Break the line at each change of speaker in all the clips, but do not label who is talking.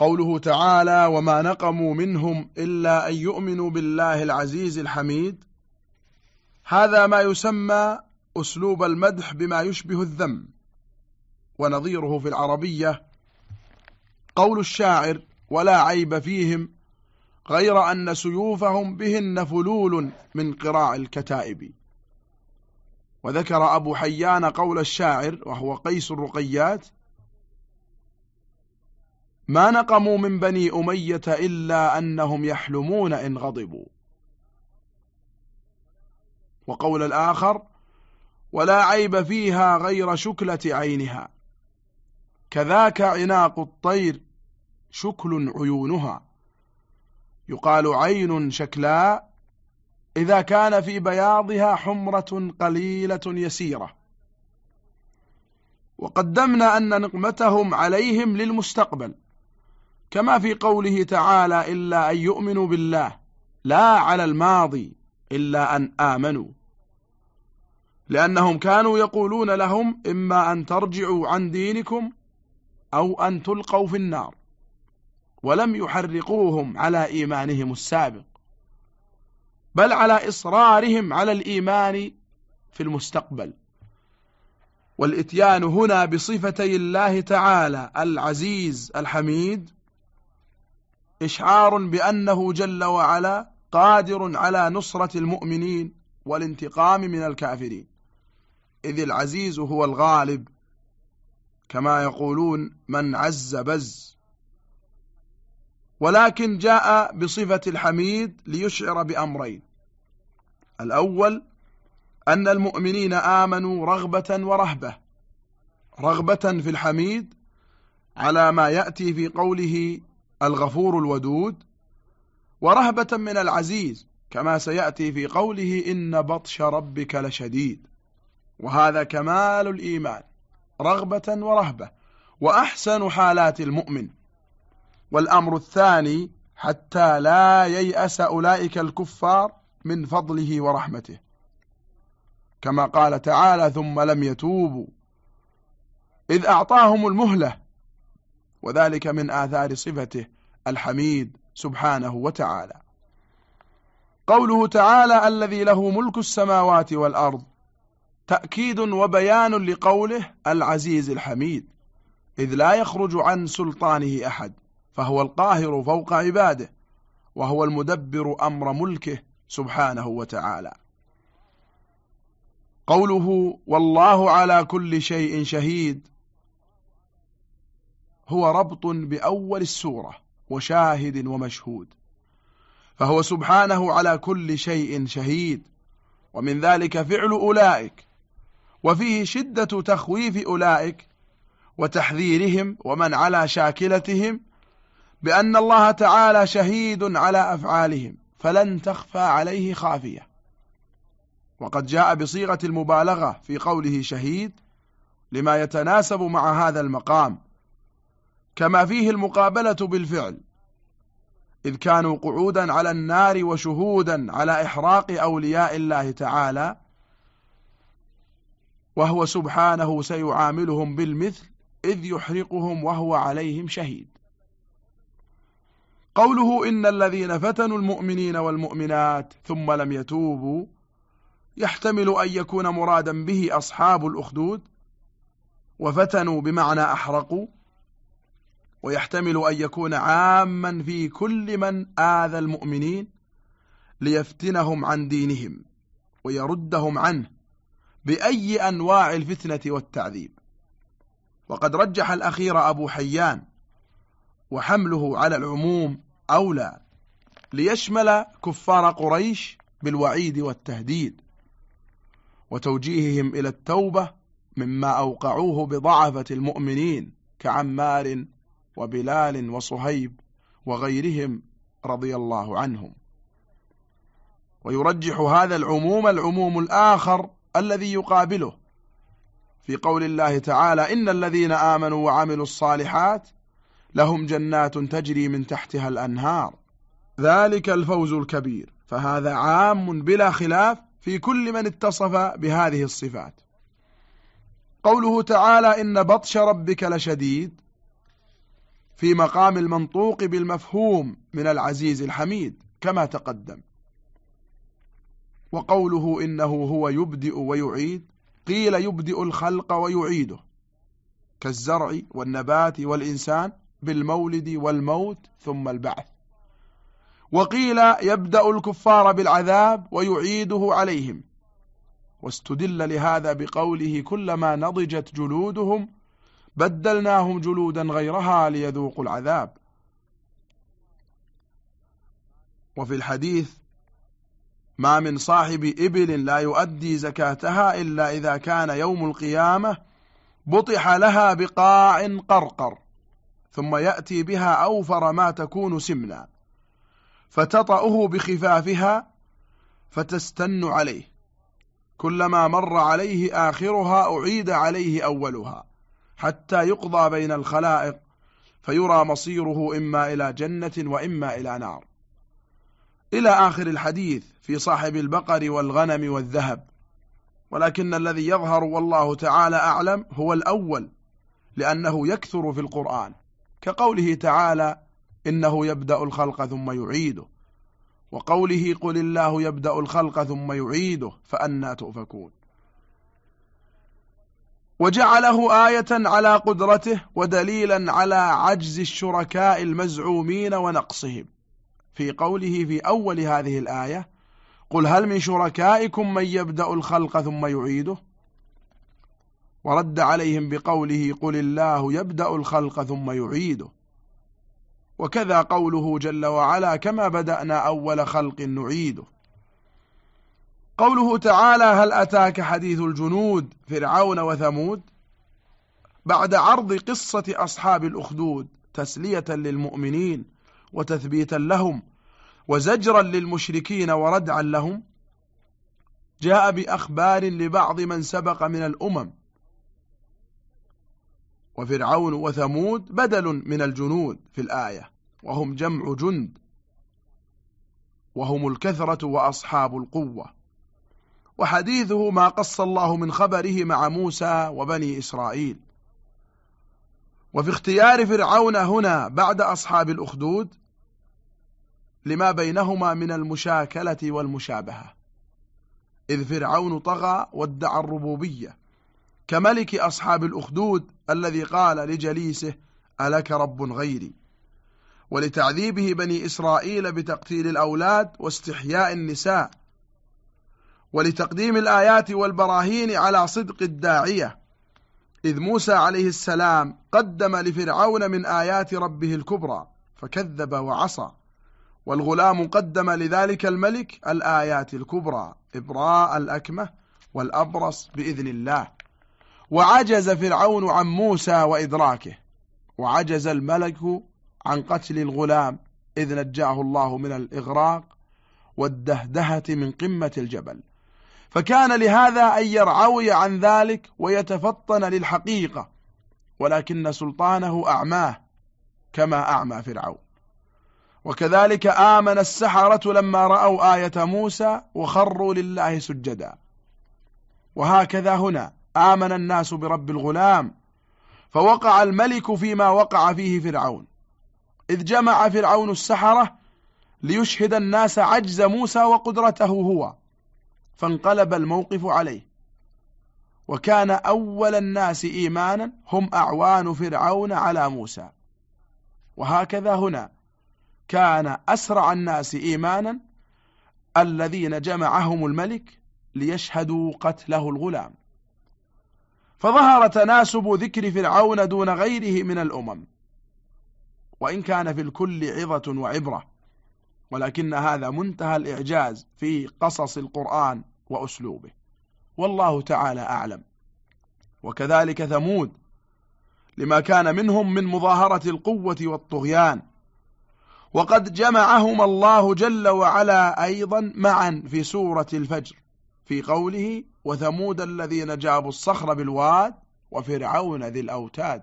قوله تعالى وما نقموا منهم إلا أن يؤمنوا بالله العزيز الحميد هذا ما يسمى أسلوب المدح بما يشبه الذم ونظيره في العربية قول الشاعر ولا عيب فيهم غير أن سيوفهم بهن فلول من قراع الكتائب وذكر أبو حيان قول الشاعر وهو قيس الرقيات ما نقموا من بني أمية إلا أنهم يحلمون إن غضبوا وقول الآخر ولا عيب فيها غير شكلة عينها كذاك عناق الطير شكل عيونها يقال عين شكلاء إذا كان في بياضها حمرة قليلة يسيرة وقدمنا أن نقمتهم عليهم للمستقبل كما في قوله تعالى إلا أن يؤمنوا بالله لا على الماضي إلا أن آمنوا لأنهم كانوا يقولون لهم إما أن ترجعوا عن دينكم أو أن تلقوا في النار ولم يحرقوهم على إيمانهم السابق بل على إصرارهم على الإيمان في المستقبل والإتيان هنا بصفتي الله تعالى العزيز الحميد إشعار بأنه جل وعلا قادر على نصرة المؤمنين والانتقام من الكافرين إذ العزيز هو الغالب كما يقولون من عز بز ولكن جاء بصفة الحميد ليشعر بأمرين الأول أن المؤمنين آمنوا رغبة ورهبة رغبة في الحميد على ما يأتي في قوله الغفور الودود ورهبة من العزيز كما سيأتي في قوله إن بطش ربك لشديد وهذا كمال الإيمان رغبة ورهبة وأحسن حالات المؤمن والأمر الثاني حتى لا ييأس أولئك الكفار من فضله ورحمته كما قال تعالى ثم لم يتوبوا إذ أعطاهم المهلة وذلك من آثار صفته الحميد سبحانه وتعالى قوله تعالى الذي له ملك السماوات والأرض تأكيد وبيان لقوله العزيز الحميد إذ لا يخرج عن سلطانه أحد فهو القاهر فوق عباده وهو المدبر أمر ملكه سبحانه وتعالى قوله والله على كل شيء شهيد هو ربط بأول السورة وشاهد ومشهود فهو سبحانه على كل شيء شهيد ومن ذلك فعل أولئك وفيه شدة تخويف أولئك وتحذيرهم ومن على شاكلتهم بأن الله تعالى شهيد على أفعالهم فلن تخفى عليه خافية وقد جاء بصيغة المبالغة في قوله شهيد لما يتناسب مع هذا المقام كما فيه المقابلة بالفعل إذ كانوا قعودا على النار وشهودا على إحراق أولياء الله تعالى وهو سبحانه سيعاملهم بالمثل إذ يحرقهم وهو عليهم شهيد قوله إن الذين فتنوا المؤمنين والمؤمنات ثم لم يتوبوا يحتمل أن يكون مرادا به أصحاب الأخدود وفتنوا بمعنى أحرقوا ويحتمل أن يكون عاما في كل من آذى المؤمنين ليفتنهم عن دينهم ويردهم عنه بأي أنواع الفتنة والتعذيب وقد رجح الأخير أبو حيان وحمله على العموم أولى ليشمل كفار قريش بالوعيد والتهديد وتوجيههم إلى التوبة مما أوقعوه بضعفة المؤمنين كعمار وبلال وصهيب وغيرهم رضي الله عنهم ويرجح هذا العموم العموم الآخر الذي يقابله في قول الله تعالى إن الذين آمنوا وعملوا الصالحات لهم جنات تجري من تحتها الأنهار ذلك الفوز الكبير فهذا عام بلا خلاف في كل من اتصف بهذه الصفات قوله تعالى إن بطش ربك لشديد في مقام المنطوق بالمفهوم من العزيز الحميد كما تقدم وقوله إنه هو يبدئ ويعيد قيل يبدئ الخلق ويعيده كالزرع والنبات والإنسان بالمولد والموت ثم البعث وقيل يبدأ الكفار بالعذاب ويعيده عليهم واستدل لهذا بقوله كلما نضجت جلودهم بدلناهم جلودا غيرها ليذوقوا العذاب وفي الحديث ما من صاحب إبل لا يؤدي زكاتها إلا إذا كان يوم القيامة بطح لها بقاع قرقر ثم يأتي بها أوفر ما تكون سمنا فتطأه بخفافها فتستن عليه كلما مر عليه آخرها أعيد عليه أولها حتى يقضى بين الخلائق فيرى مصيره إما إلى جنة وإما إلى نار إلى آخر الحديث في صاحب البقر والغنم والذهب ولكن الذي يظهر والله تعالى أعلم هو الأول لأنه يكثر في القرآن كقوله تعالى إنه يبدأ الخلق ثم يعيده وقوله قل الله يبدأ الخلق ثم يعيده فأنا تؤفكون وجعله آية على قدرته ودليلا على عجز الشركاء المزعومين ونقصهم في قوله في أول هذه الآية قل هل من شركائكم من يبدأ الخلق ثم يعيده ورد عليهم بقوله قل الله يبدأ الخلق ثم يعيده وكذا قوله جل وعلا كما بدأنا أول خلق نعيده قوله تعالى هل أتاك حديث الجنود فرعون وثمود بعد عرض قصة أصحاب الأخدود تسلية للمؤمنين وتثبيتا لهم وزجرا للمشركين وردعا لهم جاء بأخبار لبعض من سبق من الأمم وفرعون وثمود بدل من الجنود في الآية وهم جمع جند وهم الكثرة وأصحاب القوة وحديثه ما قص الله من خبره مع موسى وبني إسرائيل وفي اختيار فرعون هنا بعد أصحاب الأخدود لما بينهما من المشاكلة والمشابهة إذ فرعون طغى وادعى الربوبية كملك أصحاب الأخدود الذي قال لجليسه ألك رب غيري ولتعذيبه بني إسرائيل بتقتيل الأولاد واستحياء النساء ولتقديم الآيات والبراهين على صدق الداعية إذ موسى عليه السلام قدم لفرعون من آيات ربه الكبرى فكذب وعصى والغلام قدم لذلك الملك الآيات الكبرى إبراء الأكمة والأبرص بإذن الله وعجز فرعون عن موسى وإدراكه وعجز الملك عن قتل الغلام إذ نجاه الله من الإغراق والدهدهة من قمة الجبل فكان لهذا أن يرعوي عن ذلك ويتفطن للحقيقة ولكن سلطانه أعماه كما أعمى فرعون وكذلك آمن السحرة لما رأوا آية موسى وخروا لله سجدا وهكذا هنا آمن الناس برب الغلام فوقع الملك فيما وقع فيه فرعون إذ جمع فرعون السحرة ليشهد الناس عجز موسى وقدرته هو فانقلب الموقف عليه وكان أول الناس إيمانا هم أعوان فرعون على موسى وهكذا هنا كان أسرع الناس إيمانا الذين جمعهم الملك ليشهدوا قتله الغلام فظهر تناسب ذكر فرعون دون غيره من الأمم وإن كان في الكل عظة وعبرة ولكن هذا منتهى الإعجاز في قصص القرآن وأسلوبه والله تعالى أعلم وكذلك ثمود لما كان منهم من مظاهرة القوة والطغيان وقد جمعهما الله جل وعلا أيضا معا في سورة الفجر في قوله وثمود الذين جابوا الصخر بالواد وفرعون ذي الأوتاد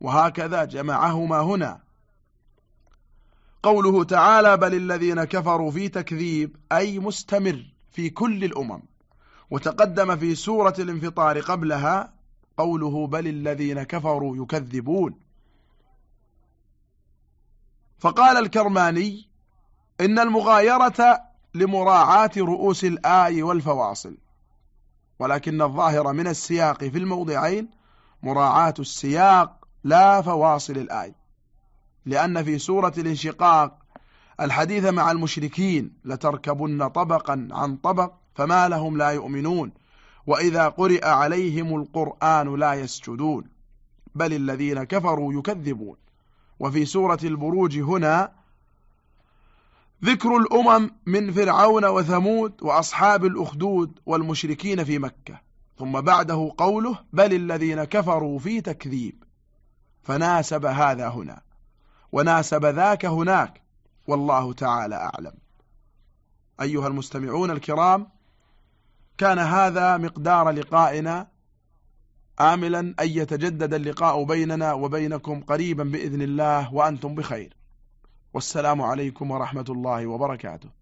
وهكذا جمعهما هنا قوله تعالى بل الذين كفروا في تكذيب أي مستمر في كل الأمم وتقدم في سورة الانفطار قبلها قوله بل الذين كفروا يكذبون فقال الكرماني إن المغايرة لمراعاة رؤوس الآي والفواصل ولكن الظاهر من السياق في الموضعين مراعاة السياق لا فواصل الآي لأن في سورة الانشقاق الحديث مع المشركين لتركبن طبقا عن طبق فما لهم لا يؤمنون وإذا قرئ عليهم القرآن لا يسجدون بل الذين كفروا يكذبون وفي سورة البروج هنا ذكر الأمم من فرعون وثمود وأصحاب الأخدود والمشركين في مكة ثم بعده قوله بل الذين كفروا في تكذيب فناسب هذا هنا وناسب ذاك هناك والله تعالى أعلم أيها المستمعون الكرام كان هذا مقدار لقائنا آملا أن يتجدد اللقاء بيننا وبينكم قريبا بإذن الله وأنتم بخير والسلام عليكم ورحمة الله وبركاته